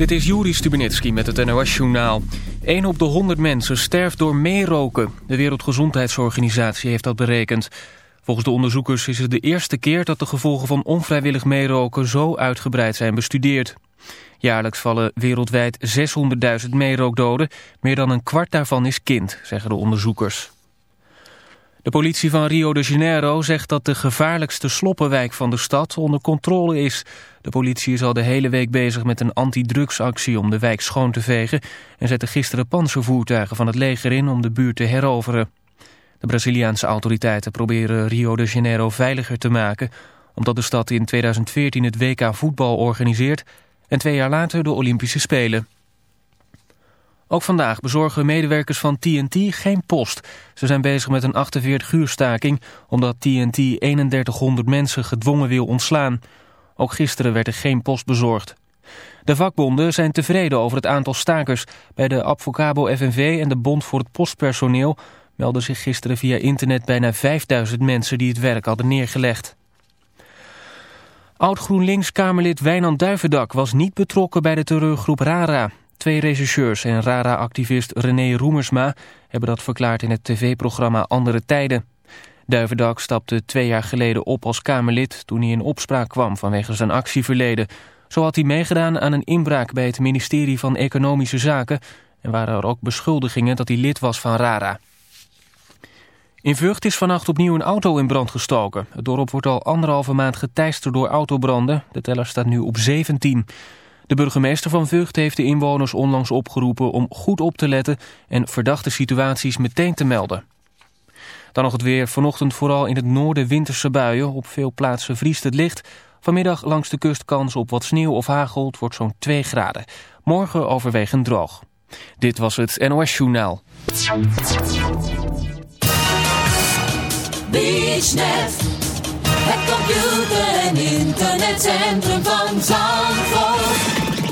Dit is Juri Stubenitski met het NOS-journaal. 1 op de 100 mensen sterft door meeroken. De Wereldgezondheidsorganisatie heeft dat berekend. Volgens de onderzoekers is het de eerste keer dat de gevolgen van onvrijwillig meeroken zo uitgebreid zijn bestudeerd. Jaarlijks vallen wereldwijd 600.000 meerookdoden. Meer dan een kwart daarvan is kind, zeggen de onderzoekers. De politie van Rio de Janeiro zegt dat de gevaarlijkste sloppenwijk van de stad onder controle is. De politie is al de hele week bezig met een antidrugsactie om de wijk schoon te vegen... en zette gisteren panzervoertuigen van het leger in om de buurt te heroveren. De Braziliaanse autoriteiten proberen Rio de Janeiro veiliger te maken... omdat de stad in 2014 het WK voetbal organiseert... en twee jaar later de Olympische Spelen. Ook vandaag bezorgen medewerkers van TNT geen post. Ze zijn bezig met een 48 uur staking omdat TNT 3100 mensen gedwongen wil ontslaan. Ook gisteren werd er geen post bezorgd. De vakbonden zijn tevreden over het aantal stakers. Bij de Advocabo FNV en de Bond voor het Postpersoneel melden zich gisteren via internet bijna 5000 mensen die het werk hadden neergelegd. Oud-GroenLinks-Kamerlid Wijnand Duivendak was niet betrokken bij de terreurgroep RARA. Twee regisseurs en RARA-activist René Roemersma hebben dat verklaard in het tv-programma Andere Tijden. Duivendak stapte twee jaar geleden op als Kamerlid toen hij in opspraak kwam vanwege zijn actieverleden. Zo had hij meegedaan aan een inbraak bij het ministerie van Economische Zaken en waren er ook beschuldigingen dat hij lid was van RARA. In Vught is vannacht opnieuw een auto in brand gestoken. Het dorp wordt al anderhalve maand geteisterd door autobranden. De teller staat nu op 17. De burgemeester van Vught heeft de inwoners onlangs opgeroepen om goed op te letten en verdachte situaties meteen te melden. Dan nog het weer. Vanochtend vooral in het noorden winterse buien. Op veel plaatsen vriest het licht. Vanmiddag langs de kust kans op wat sneeuw of hagel. Het wordt zo'n 2 graden. Morgen overwegend droog. Dit was het NOS Journaal. Het computer- en internetcentrum van Zandvoort.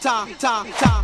炸炸炸。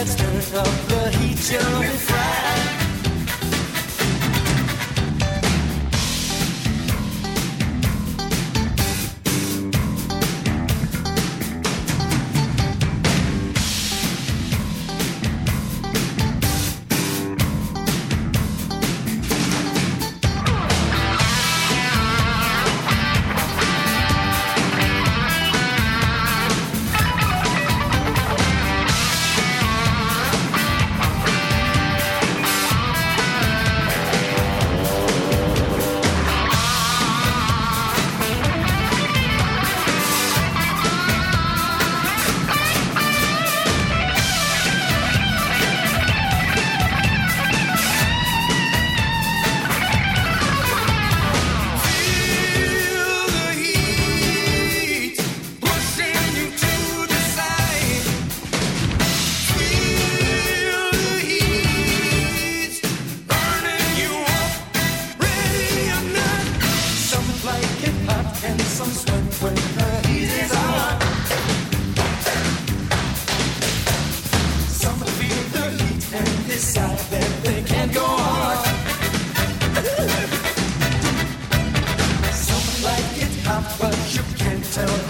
Let's turn up the heat, you'll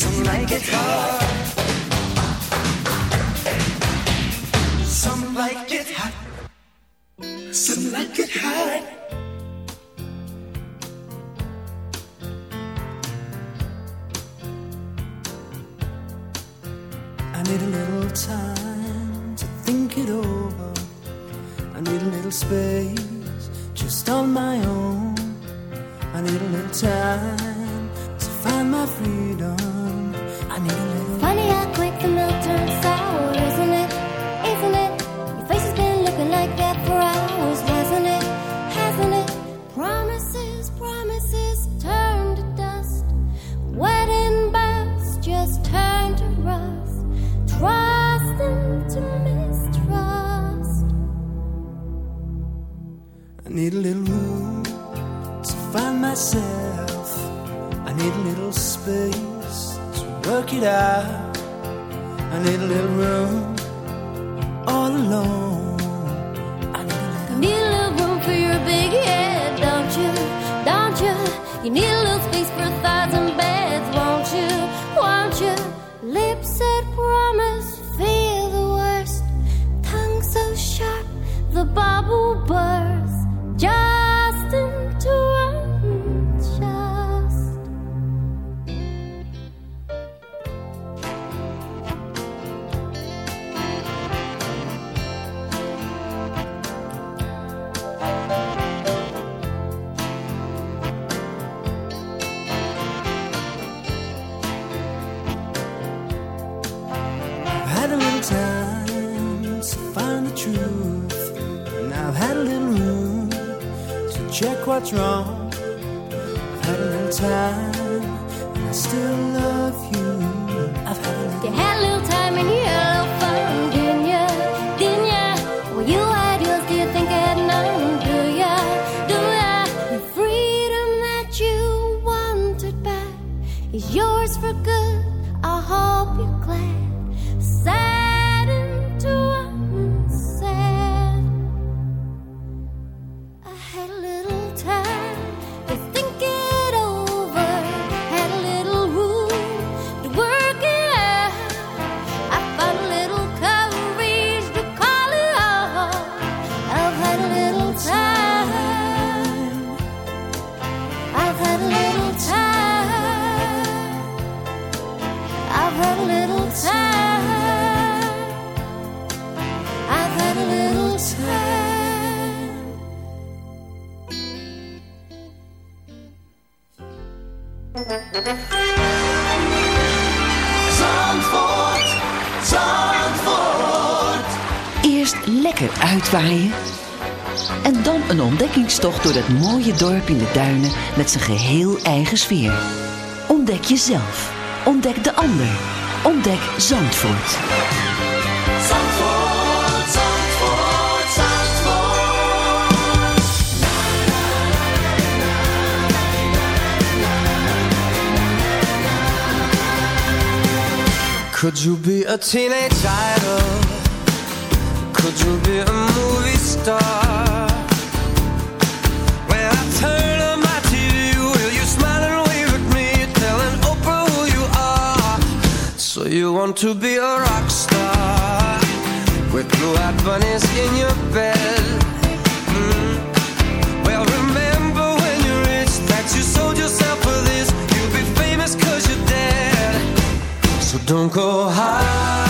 Some like it hard. Some like it hot. Some like it hot. babu, babu. what's wrong. En dan een ontdekkingstocht door dat mooie dorp in de duinen met zijn geheel eigen sfeer. Ontdek jezelf. Ontdek de ander. Ontdek Zandvoort. Zandvoort, Zandvoort, Zandvoort. Could you be a teenage idol? Could you be a to be a rock star with blue-eyed bunnies in your bed. Mm. Well, remember when you're rich that you sold yourself for this. You'll be famous you you're dead. So don't go high.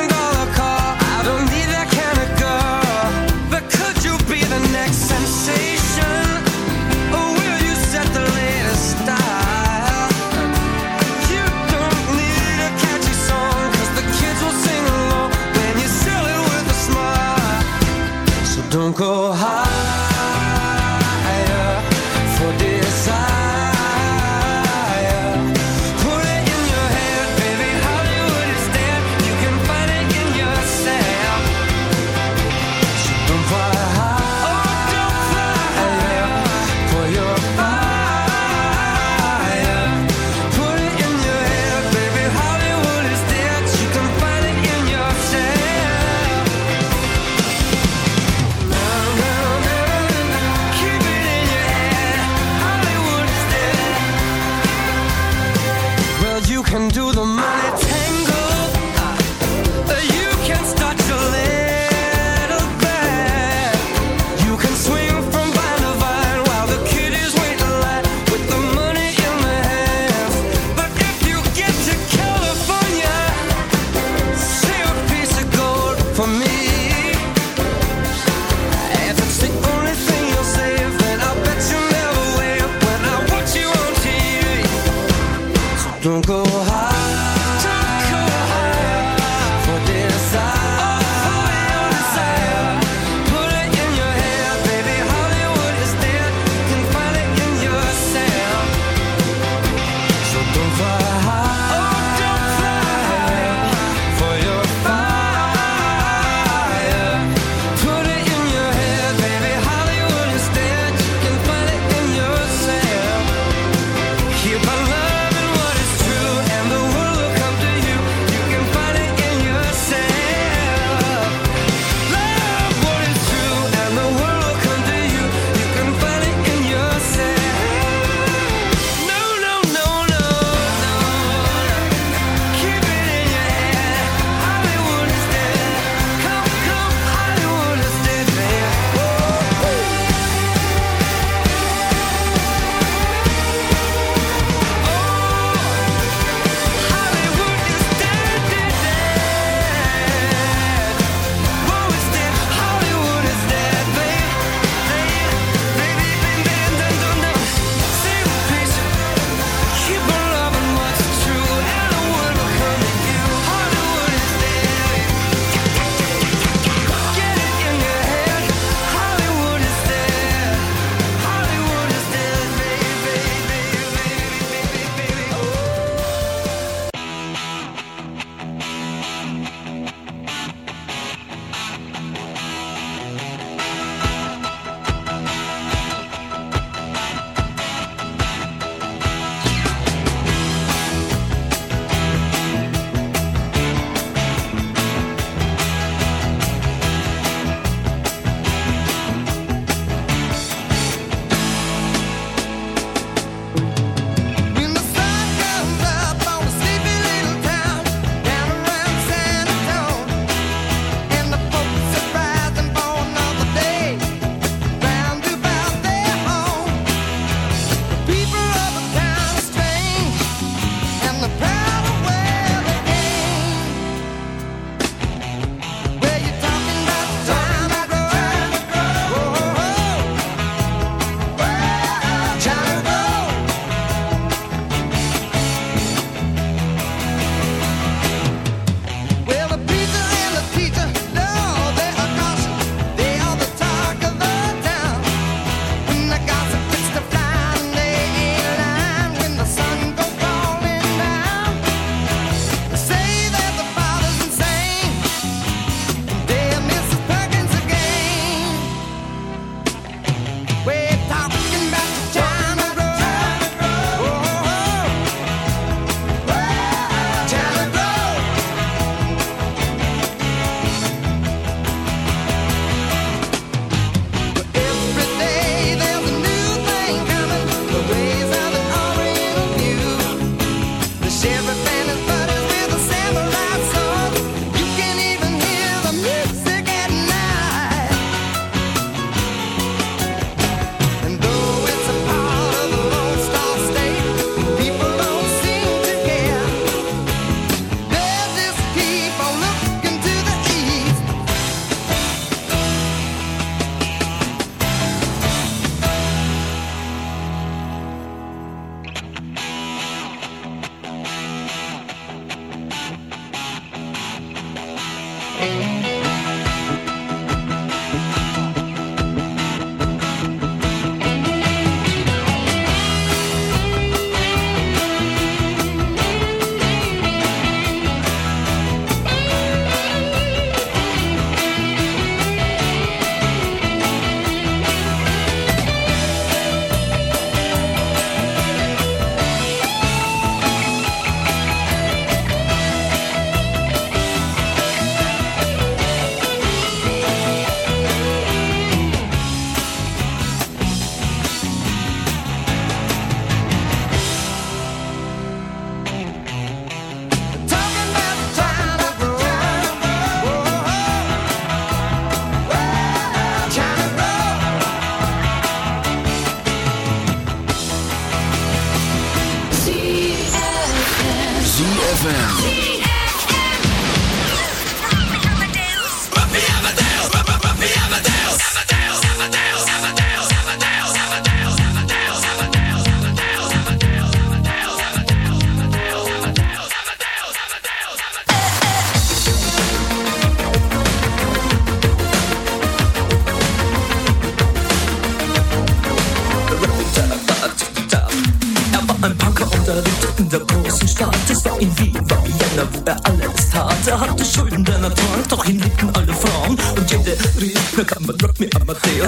go high.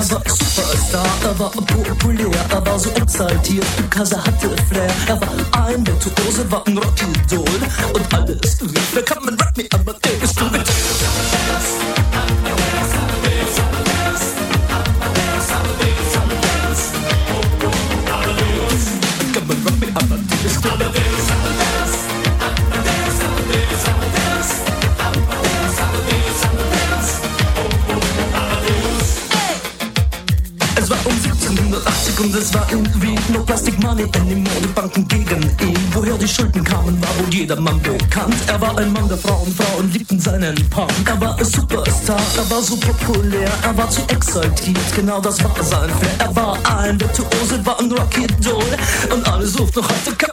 Er war Superstar, er war populär, er war so exaltiert, er hatte Flair. Er war ein Virtuose, war ein Rockidol. Und alles rief, na kann Money anymore, die Banken gegen ihn Woher die Schulden kamen, war wohl jedermann bekannt. Er war ein Mann der Frauen, Frauen liebten seinen Punk. Er war ein Superstar, er war so populär Er war zu exaltiert, genau das war sein Flair. Er war ein Virtuose, war ein Rocky Doll. Und alle suchten noch heute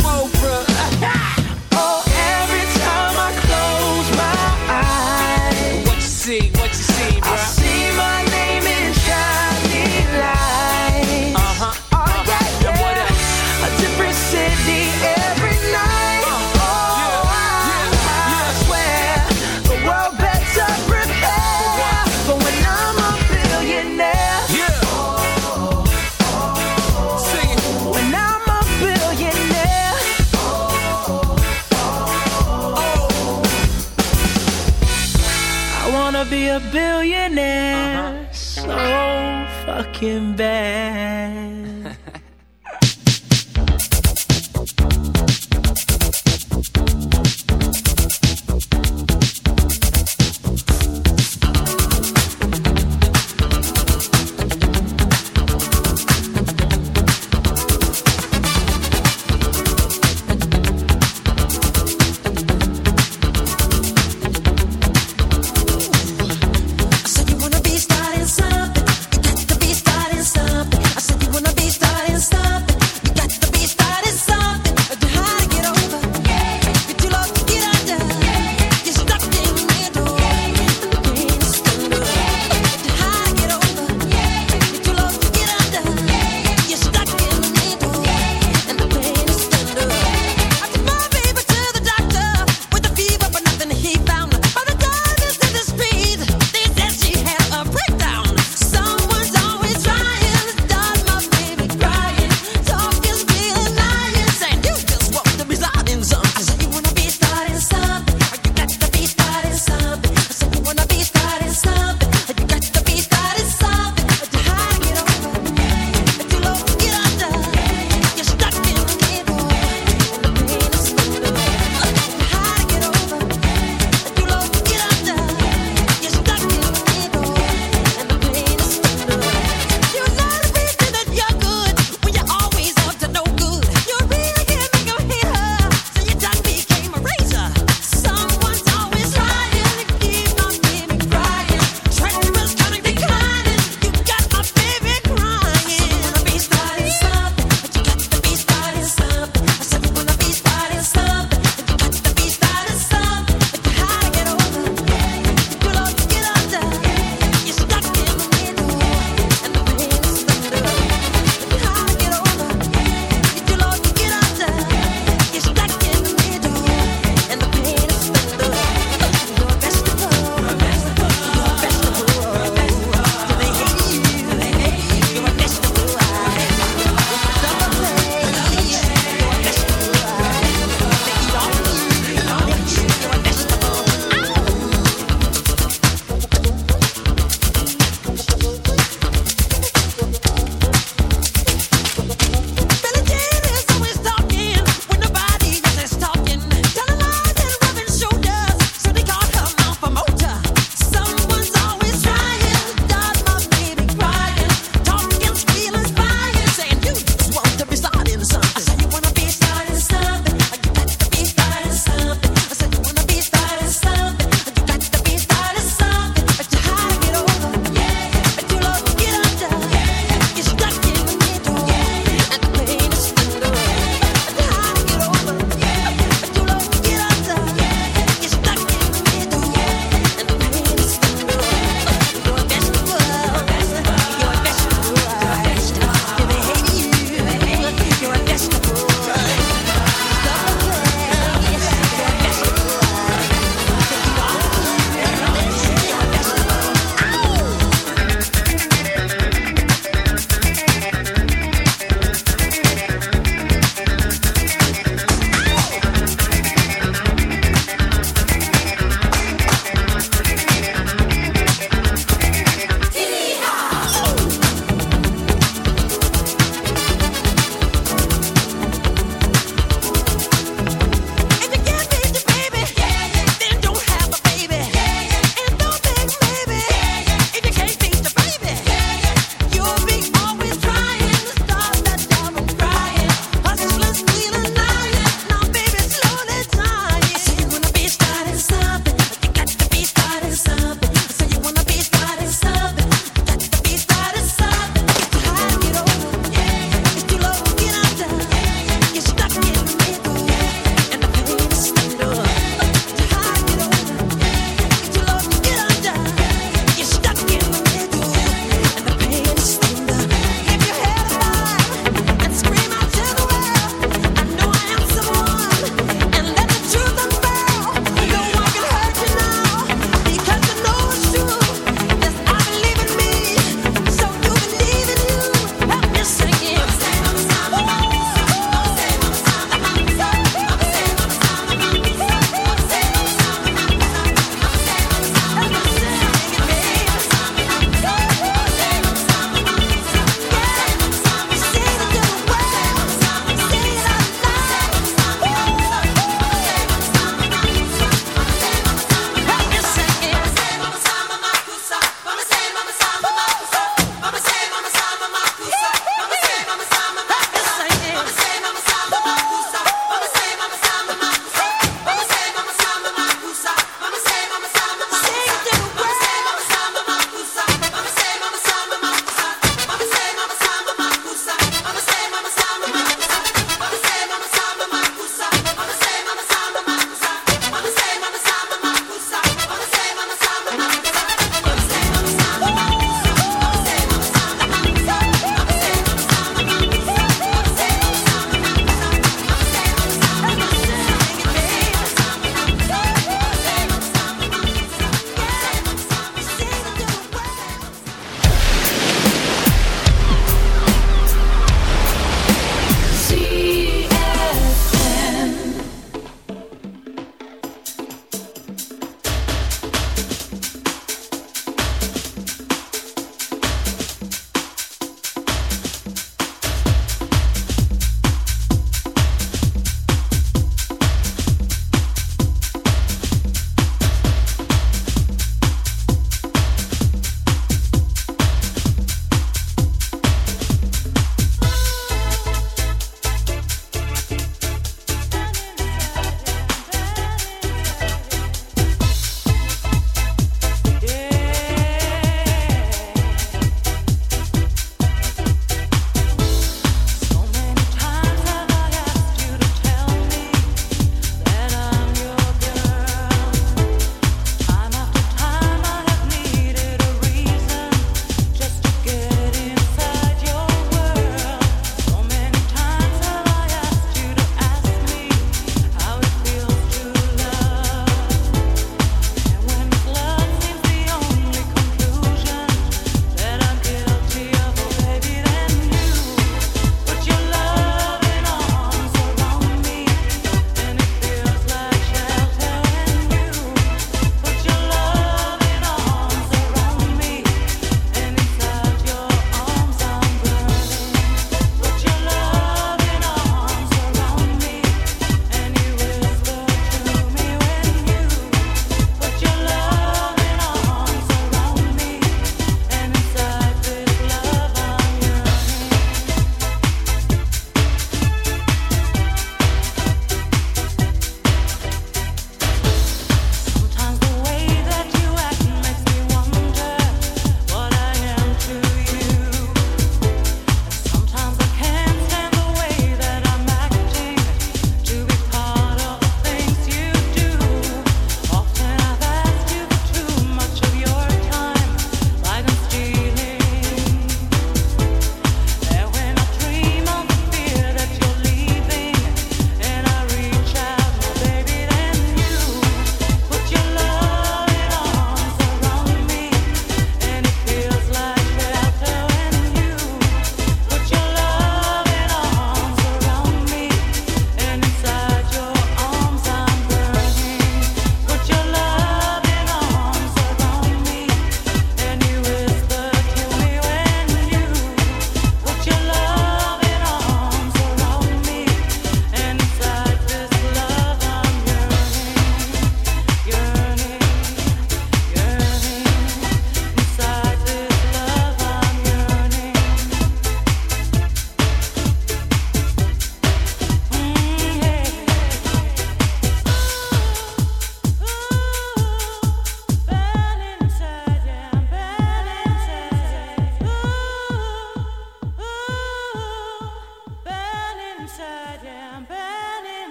looking back.